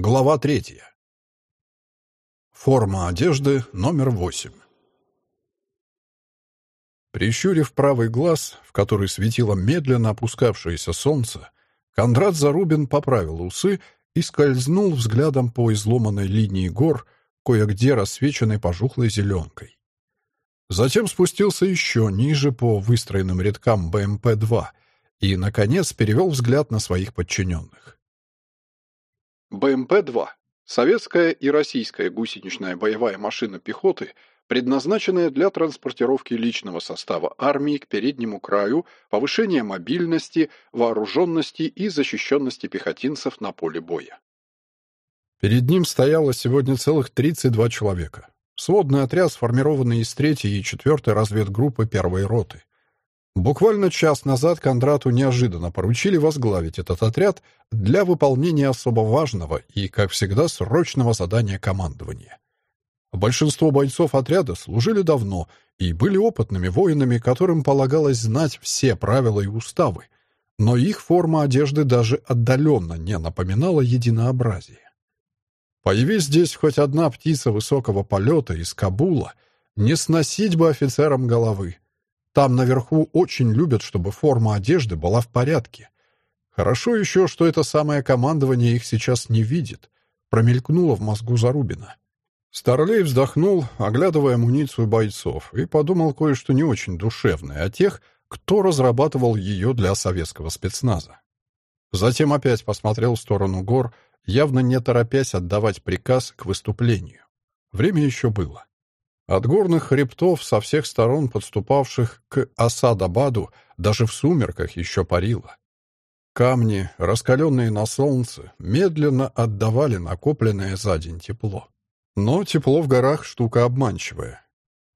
Глава третья. Форма одежды номер восемь. Прищурив правый глаз, в который светило медленно опускавшееся солнце, Кондрат Зарубин поправил усы и скользнул взглядом по изломанной линии гор, кое-где рассвеченной пожухлой зеленкой. Затем спустился еще ниже по выстроенным рядкам БМП-2 и, наконец, перевел взгляд на своих подчиненных. БМП-2 – советская и российская гусеничная боевая машина пехоты, предназначенная для транспортировки личного состава армии к переднему краю, повышения мобильности, вооруженности и защищенности пехотинцев на поле боя. Перед ним стояло сегодня целых 32 человека. Сводный отряд, сформированный из 3 и 4 разведгруппы первой роты. Буквально час назад Кондрату неожиданно поручили возглавить этот отряд для выполнения особо важного и, как всегда, срочного задания командования. Большинство бойцов отряда служили давно и были опытными воинами, которым полагалось знать все правила и уставы, но их форма одежды даже отдаленно не напоминала единообразие. Появись здесь хоть одна птица высокого полета из Кабула, не сносить бы офицерам головы — там наверху очень любят, чтобы форма одежды была в порядке. Хорошо еще, что это самое командование их сейчас не видит. Промелькнуло в мозгу Зарубина. Старлей вздохнул, оглядывая амуницию бойцов, и подумал кое-что не очень душевное о тех, кто разрабатывал ее для советского спецназа. Затем опять посмотрел в сторону гор, явно не торопясь отдавать приказ к выступлению. Время еще было. От горных хребтов, со всех сторон подступавших к Асадабаду, даже в сумерках еще парило. Камни, раскаленные на солнце, медленно отдавали накопленное за день тепло. Но тепло в горах — штука обманчивая.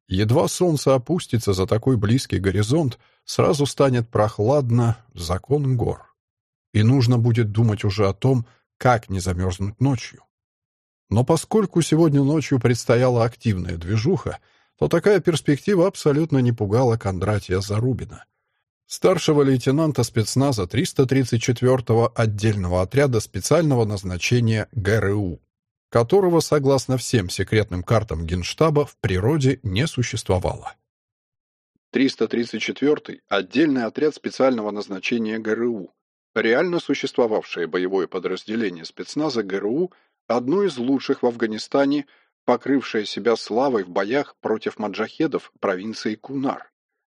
Едва солнце опустится за такой близкий горизонт, сразу станет прохладно закон гор. И нужно будет думать уже о том, как не замерзнуть ночью. Но поскольку сегодня ночью предстояла активная движуха, то такая перспектива абсолютно не пугала Кондратия Зарубина. Старшего лейтенанта спецназа 334-го отдельного отряда специального назначения ГРУ, которого, согласно всем секретным картам Генштаба, в природе не существовало. 334-й – отдельный отряд специального назначения ГРУ, реально существовавшее боевое подразделение спецназа ГРУ одно из лучших в Афганистане, покрывшее себя славой в боях против маджахедов провинции Кунар.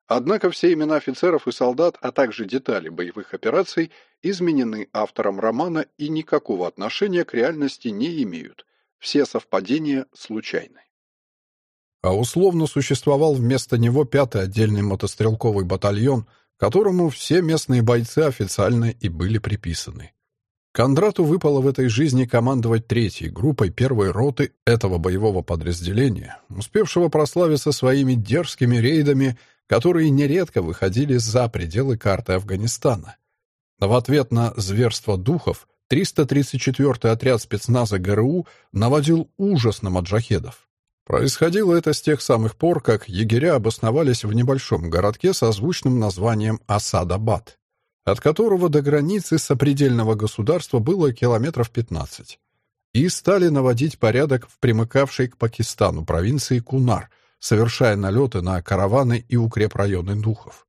Однако все имена офицеров и солдат, а также детали боевых операций изменены автором романа и никакого отношения к реальности не имеют. Все совпадения случайны. А условно существовал вместо него пятый отдельный мотострелковый батальон, которому все местные бойцы официально и были приписаны. Кондрату выпало в этой жизни командовать третьей группой первой роты этого боевого подразделения, успевшего прославиться своими дерзкими рейдами, которые нередко выходили за пределы карты Афганистана. В ответ на зверство духов 334-й отряд спецназа ГРУ наводил ужас на маджахедов. Происходило это с тех самых пор, как егеря обосновались в небольшом городке со звучным названием Асадабад от которого до границы сопредельного государства было километров 15, и стали наводить порядок в примыкавшей к Пакистану провинции Кунар, совершая налеты на караваны и укрепрайоны духов.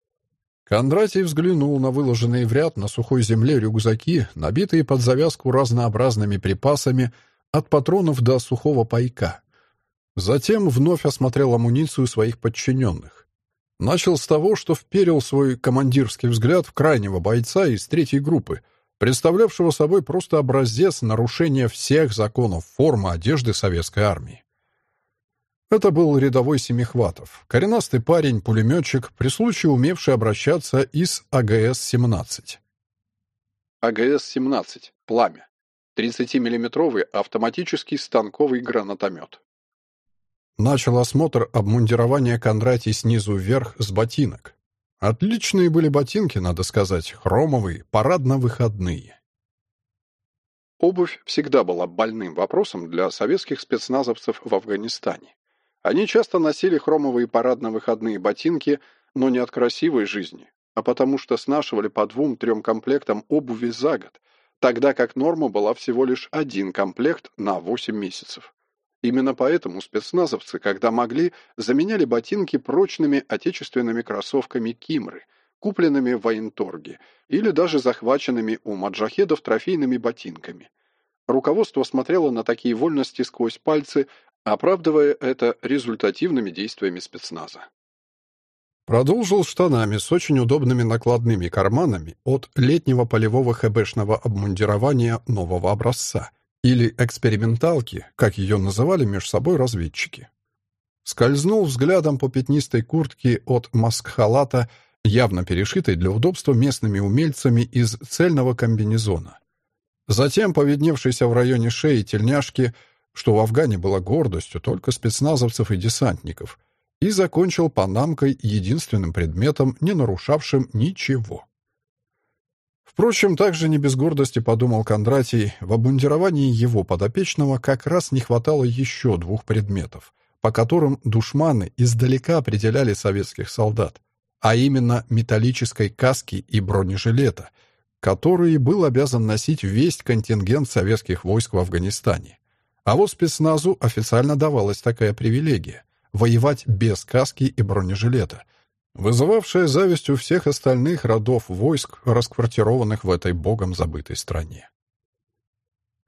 Кондратий взглянул на выложенные в ряд на сухой земле рюкзаки, набитые под завязку разнообразными припасами от патронов до сухого пайка. Затем вновь осмотрел амуницию своих подчиненных. Начал с того, что вперил свой командирский взгляд в крайнего бойца из третьей группы, представлявшего собой просто образец нарушения всех законов формы одежды советской армии. Это был рядовой Семихватов, коренастый парень, пулеметчик, при случае умевший обращаться из АГС-17. АГС-17. Пламя. 30-миллиметровый автоматический станковый гранатомет. Начал осмотр обмундирования Кондратий снизу вверх с ботинок. Отличные были ботинки, надо сказать, хромовые, парадно-выходные. Обувь всегда была больным вопросом для советских спецназовцев в Афганистане. Они часто носили хромовые парадно-выходные ботинки, но не от красивой жизни, а потому что снашивали по двум-трем комплектам обуви за год, тогда как норма была всего лишь один комплект на 8 месяцев. Именно поэтому спецназовцы, когда могли, заменяли ботинки прочными отечественными кроссовками «Кимры», купленными в военторге, или даже захваченными у маджахедов трофейными ботинками. Руководство смотрело на такие вольности сквозь пальцы, оправдывая это результативными действиями спецназа. Продолжил штанами с очень удобными накладными карманами от летнего полевого хэбэшного обмундирования нового образца, или эксперименталки, как ее называли между собой разведчики. Скользнул взглядом по пятнистой куртке от маск-халата, явно перешитой для удобства местными умельцами из цельного комбинезона. Затем поведневшийся в районе шеи тельняшки, что в Афгане была гордостью только спецназовцев и десантников, и закончил панамкой единственным предметом, не нарушавшим ничего. Впрочем, также не без гордости подумал Кондратий, в обмундировании его подопечного как раз не хватало еще двух предметов, по которым душманы издалека определяли советских солдат, а именно металлической каски и бронежилета, которые был обязан носить весь контингент советских войск в Афганистане. А вот спецназу официально давалась такая привилегия — воевать без каски и бронежилета — вызывавшая зависть у всех остальных родов войск, расквартированных в этой богом забытой стране.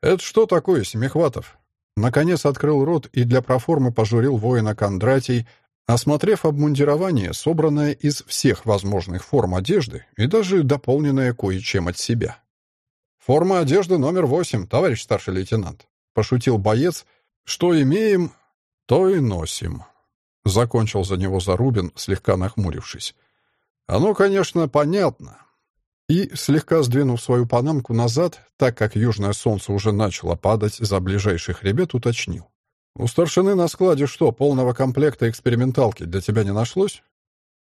«Это что такое, Семихватов?» Наконец открыл рот и для проформы пожурил воина Кондратий, осмотрев обмундирование, собранное из всех возможных форм одежды и даже дополненное кое-чем от себя. «Форма одежды номер восемь, товарищ старший лейтенант», — пошутил боец. «Что имеем, то и носим». Закончил за него Зарубин, слегка нахмурившись. «Оно, конечно, понятно». И, слегка сдвинув свою панамку назад, так как южное солнце уже начало падать за ближайший хребет, уточнил. «У старшины на складе что, полного комплекта эксперименталки для тебя не нашлось?»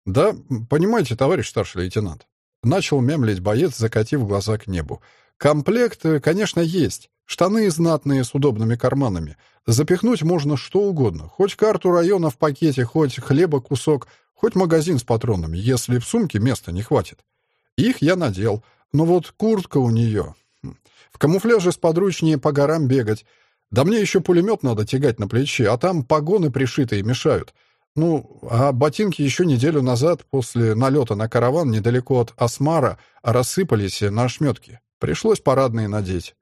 «Да, понимаете, товарищ старший лейтенант». Начал мемлить боец, закатив глаза к небу. «Комплект, конечно, есть. Штаны знатные с удобными карманами. Запихнуть можно что угодно. Хоть карту района в пакете, хоть хлеба кусок, хоть магазин с патронами, если в сумке места не хватит. Их я надел. Но вот куртка у нее... Хм, в камуфляже сподручнее по горам бегать. Да мне еще пулемет надо тягать на плече, а там погоны пришитые мешают. Ну, а ботинки еще неделю назад, после налета на караван недалеко от Асмара, рассыпались на ошметки. Пришлось парадные надеть.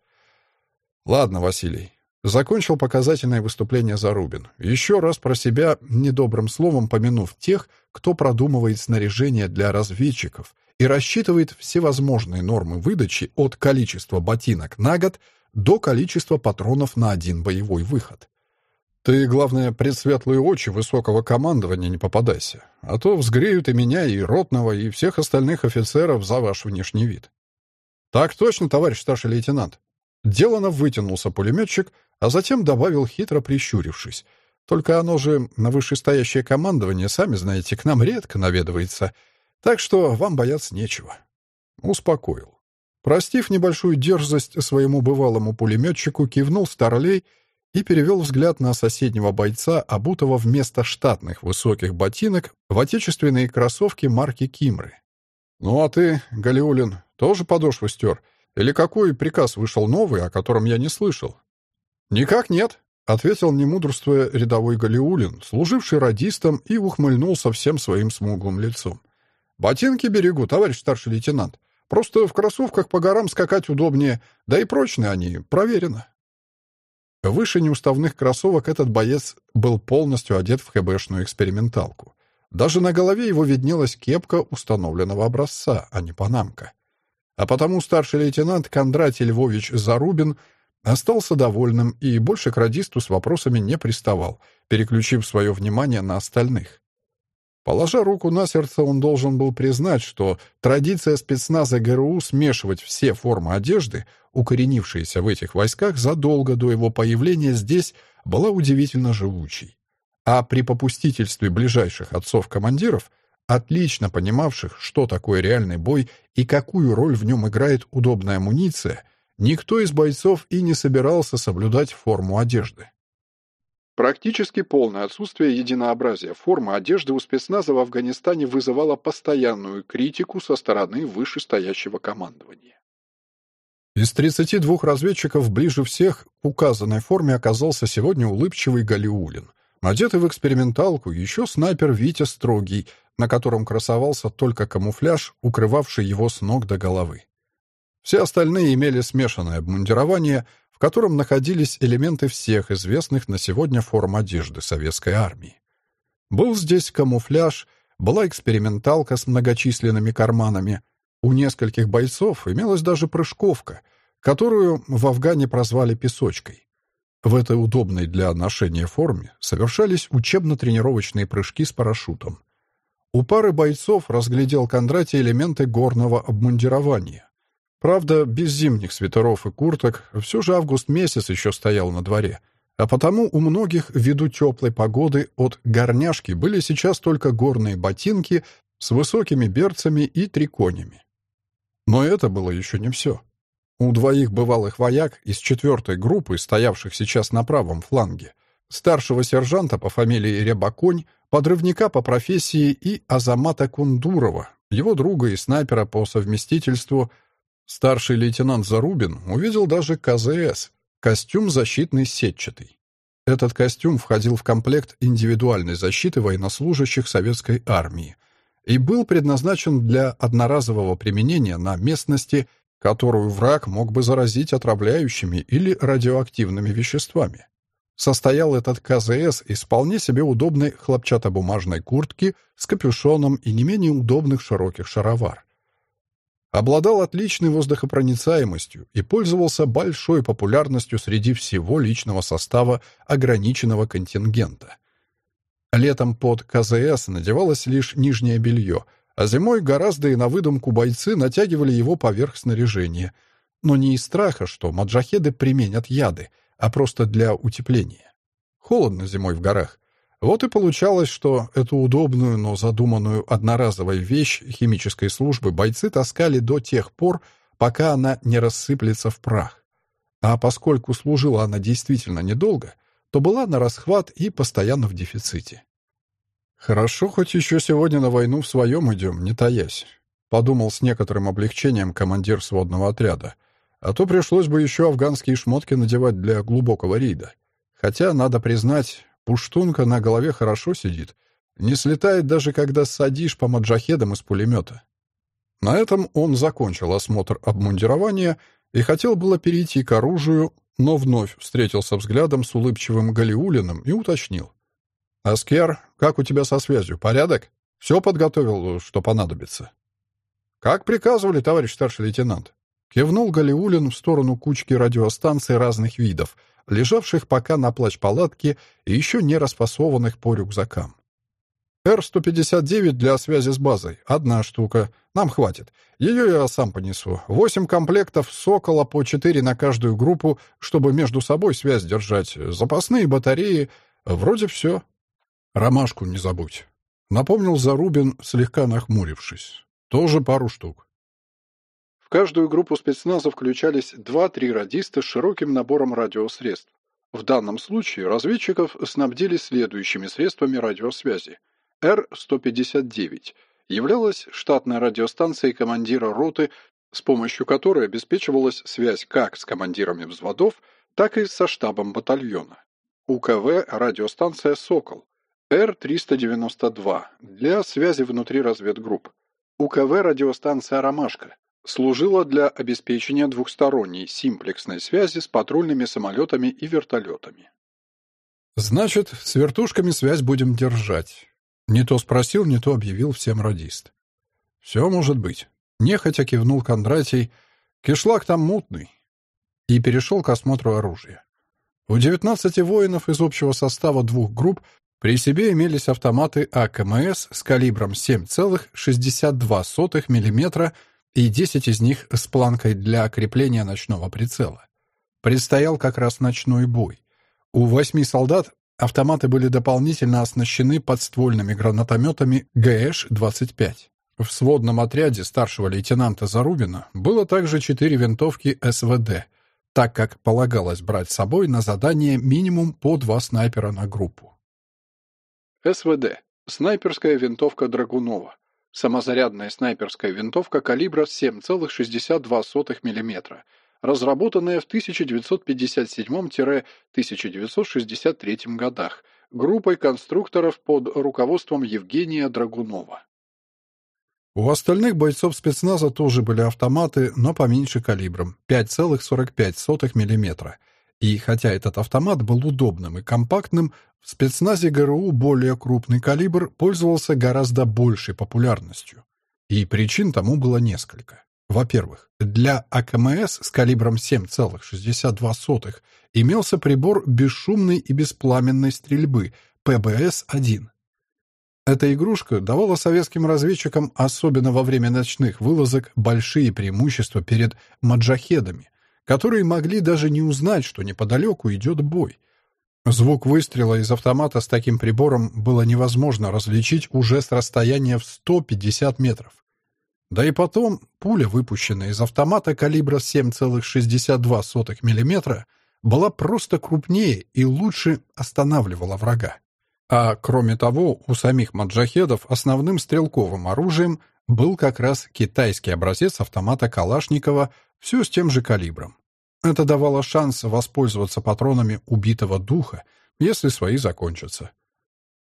Ладно, Василий. Закончил показательное выступление Зарубин. Еще раз про себя недобрым словом помянув тех, кто продумывает снаряжение для разведчиков и рассчитывает всевозможные нормы выдачи от количества ботинок на год до количества патронов на один боевой выход. Ты, главное, пред светлые очи высокого командования не попадайся, а то взгреют и меня, и ротного, и всех остальных офицеров за ваш внешний вид. Так точно, товарищ старший лейтенант, Делано вытянулся пулеметчик, а затем добавил, хитро прищурившись. «Только оно же на вышестоящее командование, сами знаете, к нам редко наведывается, так что вам бояться нечего». Успокоил. Простив небольшую дерзость своему бывалому пулеметчику, кивнул Старлей и перевел взгляд на соседнего бойца, обутого вместо штатных высоких ботинок в отечественные кроссовки марки «Кимры». «Ну а ты, Галиулин, тоже подошву стер?» Или какой приказ вышел новый, о котором я не слышал?» «Никак нет», — ответил немудрствуя рядовой Галиулин, служивший радистом, и ухмыльнулся всем своим смуглым лицом. «Ботинки берегу, товарищ старший лейтенант. Просто в кроссовках по горам скакать удобнее, да и прочные они, проверено». Выше неуставных кроссовок этот боец был полностью одет в ХБшную эксперименталку. Даже на голове его виднелась кепка установленного образца, а не панамка. А потому старший лейтенант Кондратий Львович Зарубин остался довольным и больше к радисту с вопросами не приставал, переключив свое внимание на остальных. Положа руку на сердце, он должен был признать, что традиция спецназа ГРУ смешивать все формы одежды, укоренившиеся в этих войсках задолго до его появления здесь, была удивительно живучей. А при попустительстве ближайших отцов-командиров – отлично понимавших, что такое реальный бой и какую роль в нем играет удобная амуниция, никто из бойцов и не собирался соблюдать форму одежды. Практически полное отсутствие единообразия формы одежды у спецназа в Афганистане вызывало постоянную критику со стороны вышестоящего командования. Из 32 разведчиков ближе всех к указанной форме оказался сегодня улыбчивый Галиулин. Одетый в эксперименталку еще снайпер Витя Строгий, на котором красовался только камуфляж, укрывавший его с ног до головы. Все остальные имели смешанное обмундирование, в котором находились элементы всех известных на сегодня форм одежды советской армии. Был здесь камуфляж, была эксперименталка с многочисленными карманами, у нескольких бойцов имелась даже прыжковка, которую в Афгане прозвали «песочкой». В этой удобной для ношения форме совершались учебно-тренировочные прыжки с парашютом. У пары бойцов разглядел Кондратий элементы горного обмундирования. Правда, без зимних свитеров и курток, все же август месяц еще стоял на дворе, а потому у многих ввиду теплой погоды от горняшки были сейчас только горные ботинки с высокими берцами и триконями. Но это было еще не все. У двоих бывалых вояк из четвертой группы, стоявших сейчас на правом фланге, старшего сержанта по фамилии Рябаконь, подрывника по профессии и Азамата Кундурова, его друга и снайпера по совместительству, старший лейтенант Зарубин увидел даже КЗС, костюм защитный сетчатый. Этот костюм входил в комплект индивидуальной защиты военнослужащих советской армии – и был предназначен для одноразового применения на местности, которую враг мог бы заразить отравляющими или радиоактивными веществами. Состоял этот КЗС из вполне себе удобной хлопчатобумажной куртки с капюшоном и не менее удобных широких шаровар. Обладал отличной воздухопроницаемостью и пользовался большой популярностью среди всего личного состава ограниченного контингента. Летом под КЗС надевалось лишь нижнее белье, а зимой гораздо и на выдумку бойцы натягивали его поверх снаряжения. Но не из страха, что маджахеды применят яды, а просто для утепления. Холодно зимой в горах. Вот и получалось, что эту удобную, но задуманную одноразовой вещь химической службы бойцы таскали до тех пор, пока она не рассыплется в прах. А поскольку служила она действительно недолго, то была на расхват и постоянно в дефиците. «Хорошо, хоть еще сегодня на войну в своем идем, не таясь», — подумал с некоторым облегчением командир сводного отряда. «А то пришлось бы еще афганские шмотки надевать для глубокого рейда. Хотя, надо признать, пуштунка на голове хорошо сидит. Не слетает даже, когда садишь по маджахедам из пулемета». На этом он закончил осмотр обмундирования и хотел было перейти к оружию, но вновь встретился взглядом с улыбчивым Галиулиным и уточнил. «Аскер, как у тебя со связью? Порядок? Все подготовил, что понадобится?» «Как приказывали, товарищ старший лейтенант?» Кивнул Галиулин в сторону кучки радиостанций разных видов, лежавших пока на плащ-палатке и еще не расфасованных по рюкзакам. Р-159 для связи с базой. Одна штука. Нам хватит. Ее я сам понесу. Восемь комплектов «Сокола» по четыре на каждую группу, чтобы между собой связь держать. Запасные батареи. Вроде все. Ромашку не забудь. Напомнил Зарубин, слегка нахмурившись. Тоже пару штук. В каждую группу спецназа включались два-три радиста с широким набором радиосредств. В данном случае разведчиков снабдили следующими средствами радиосвязи – Р-159 являлась штатной радиостанцией командира роты, с помощью которой обеспечивалась связь как с командирами взводов, так и со штабом батальона. УКВ радиостанция «Сокол», Р-392 для связи внутри разведгрупп. УКВ радиостанция «Ромашка» служила для обеспечения двухсторонней симплексной связи с патрульными самолетами и вертолетами. «Значит, с вертушками связь будем держать», не то спросил, не то объявил всем радист. «Все может быть». Нехотя кивнул Кондратий. «Кишлак там мутный». И перешел к осмотру оружия. У 19 воинов из общего состава двух групп при себе имелись автоматы АКМС с калибром 7,62 мм и 10 из них с планкой для крепления ночного прицела. Предстоял как раз ночной бой. У восьми солдат Автоматы были дополнительно оснащены подствольными гранатометами ГЭШ-25. В сводном отряде старшего лейтенанта Зарубина было также четыре винтовки СВД, так как полагалось брать с собой на задание минимум по два снайпера на группу. СВД. Снайперская винтовка Драгунова. Самозарядная снайперская винтовка калибра 7,62 мм, разработанная в 1957-1963 годах группой конструкторов под руководством Евгения Драгунова. У остальных бойцов спецназа тоже были автоматы, но поменьше калибром 5,45 мм. И хотя этот автомат был удобным и компактным, в спецназе ГРУ более крупный калибр пользовался гораздо большей популярностью. И причин тому было несколько. Во-первых, для АКМС с калибром 7,62 имелся прибор бесшумной и беспламенной стрельбы ПБС-1. Эта игрушка давала советским разведчикам, особенно во время ночных вылазок, большие преимущества перед маджахедами, которые могли даже не узнать, что неподалеку идет бой. Звук выстрела из автомата с таким прибором было невозможно различить уже с расстояния в 150 метров. Да и потом, пуля, выпущенная из автомата калибра 7,62 мм, была просто крупнее и лучше останавливала врага. А кроме того, у самих маджахедов основным стрелковым оружием был как раз китайский образец автомата Калашникова, все с тем же калибром. Это давало шанс воспользоваться патронами убитого духа, если свои закончатся.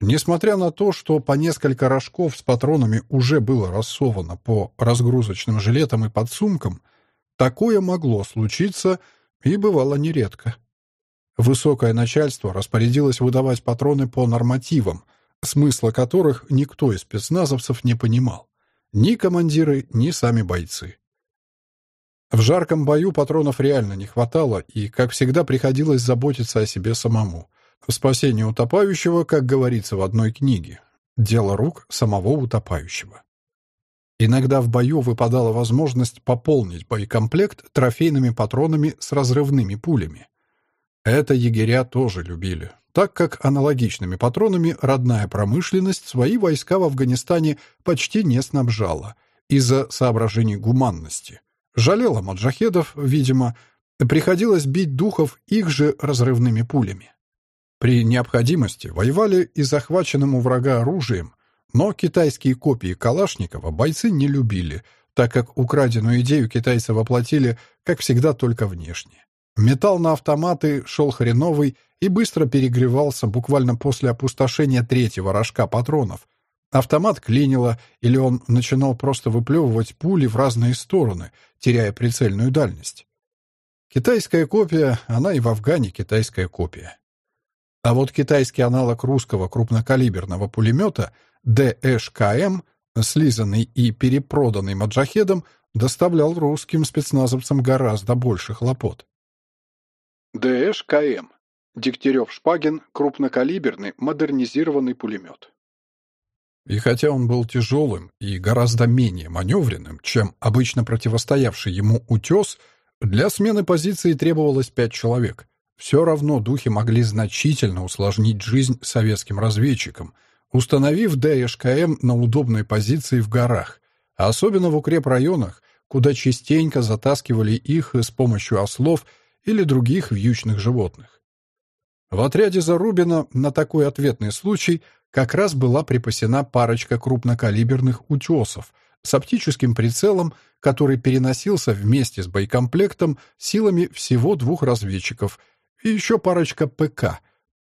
Несмотря на то, что по несколько рожков с патронами уже было рассовано по разгрузочным жилетам и подсумкам, такое могло случиться и бывало нередко. Высокое начальство распорядилось выдавать патроны по нормативам, смысла которых никто из спецназовцев не понимал. Ни командиры, ни сами бойцы. В жарком бою патронов реально не хватало, и, как всегда, приходилось заботиться о себе самому. Спасение утопающего, как говорится в одной книге. Дело рук самого утопающего. Иногда в бою выпадала возможность пополнить боекомплект трофейными патронами с разрывными пулями. Это егеря тоже любили, так как аналогичными патронами родная промышленность свои войска в Афганистане почти не снабжала из-за соображений гуманности. Жалела маджахедов, видимо, приходилось бить духов их же разрывными пулями. При необходимости воевали и захваченным у врага оружием, но китайские копии Калашникова бойцы не любили, так как украденную идею китайцы воплотили, как всегда, только внешне. Металл на автоматы шел хреновый и быстро перегревался буквально после опустошения третьего рожка патронов. Автомат клинило, или он начинал просто выплевывать пули в разные стороны, теряя прицельную дальность. Китайская копия, она и в Афгане китайская копия. А вот китайский аналог русского крупнокалиберного пулемета ДШКМ, слизанный и перепроданный маджахедом, доставлял русским спецназовцам гораздо больше хлопот. ДШ-КМ. Дегтярев-Шпагин. Крупнокалиберный модернизированный пулемет. И хотя он был тяжелым и гораздо менее маневренным, чем обычно противостоявший ему «Утес», для смены позиции требовалось пять человек. Все равно духи могли значительно усложнить жизнь советским разведчикам, установив ДШКМ на удобной позиции в горах, а особенно в укрепрайонах, куда частенько затаскивали их с помощью ослов – или других вьючных животных. В отряде Зарубина на такой ответный случай как раз была припасена парочка крупнокалиберных утесов с оптическим прицелом, который переносился вместе с боекомплектом силами всего двух разведчиков, и еще парочка ПК,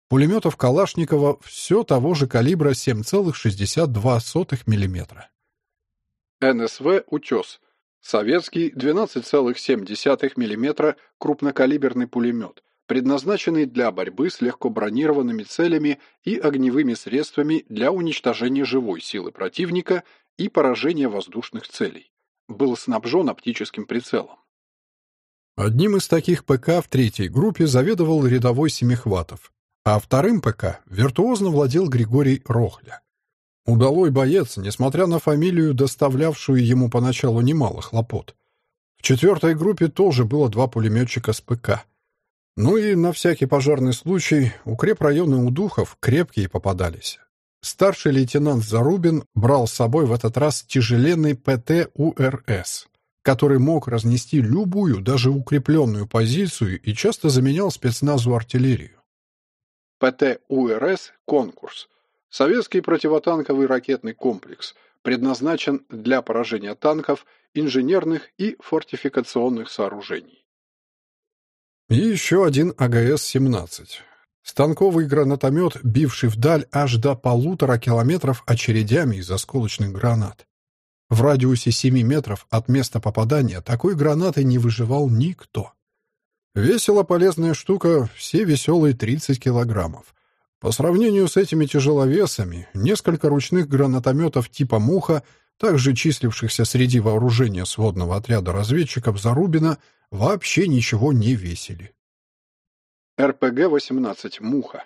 пулеметов Калашникова все того же калибра 7,62 мм. НСВ «Утес» Советский 12,7 мм крупнокалиберный пулемет, предназначенный для борьбы с легкобронированными целями и огневыми средствами для уничтожения живой силы противника и поражения воздушных целей. Был снабжен оптическим прицелом. Одним из таких ПК в третьей группе заведовал рядовой Семихватов, а вторым ПК виртуозно владел Григорий Рохля. Удалой боец, несмотря на фамилию, доставлявшую ему поначалу немало хлопот. В четвертой группе тоже было два пулеметчика с ПК. Ну и на всякий пожарный случай укрепрайоны у духов крепкие попадались. Старший лейтенант Зарубин брал с собой в этот раз тяжеленный ПТ-УРС. который мог разнести любую, даже укрепленную позицию и часто заменял спецназу артиллерию. ПТ-УРС «Конкурс» — советский противотанковый ракетный комплекс, предназначен для поражения танков, инженерных и фортификационных сооружений. И еще один АГС-17. Станковый гранатомет, бивший вдаль аж до полутора километров очередями из осколочных гранат. В радиусе 7 метров от места попадания такой гранаты не выживал никто. Весила полезная штука, все веселые 30 килограммов. По сравнению с этими тяжеловесами, несколько ручных гранатометов типа «Муха», также числившихся среди вооружения сводного отряда разведчиков Зарубина, вообще ничего не весили. РПГ-18 «Муха».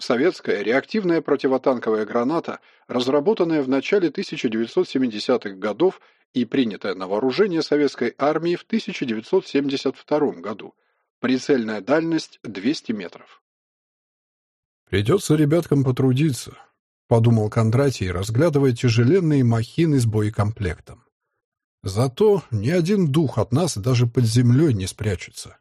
Советская реактивная противотанковая граната, разработанная в начале 1970-х годов и принятая на вооружение советской армии в 1972 году. Прицельная дальность 200 метров. «Придется ребяткам потрудиться», — подумал Кондратий, разглядывая тяжеленные махины с боекомплектом. «Зато ни один дух от нас даже под землей не спрячется».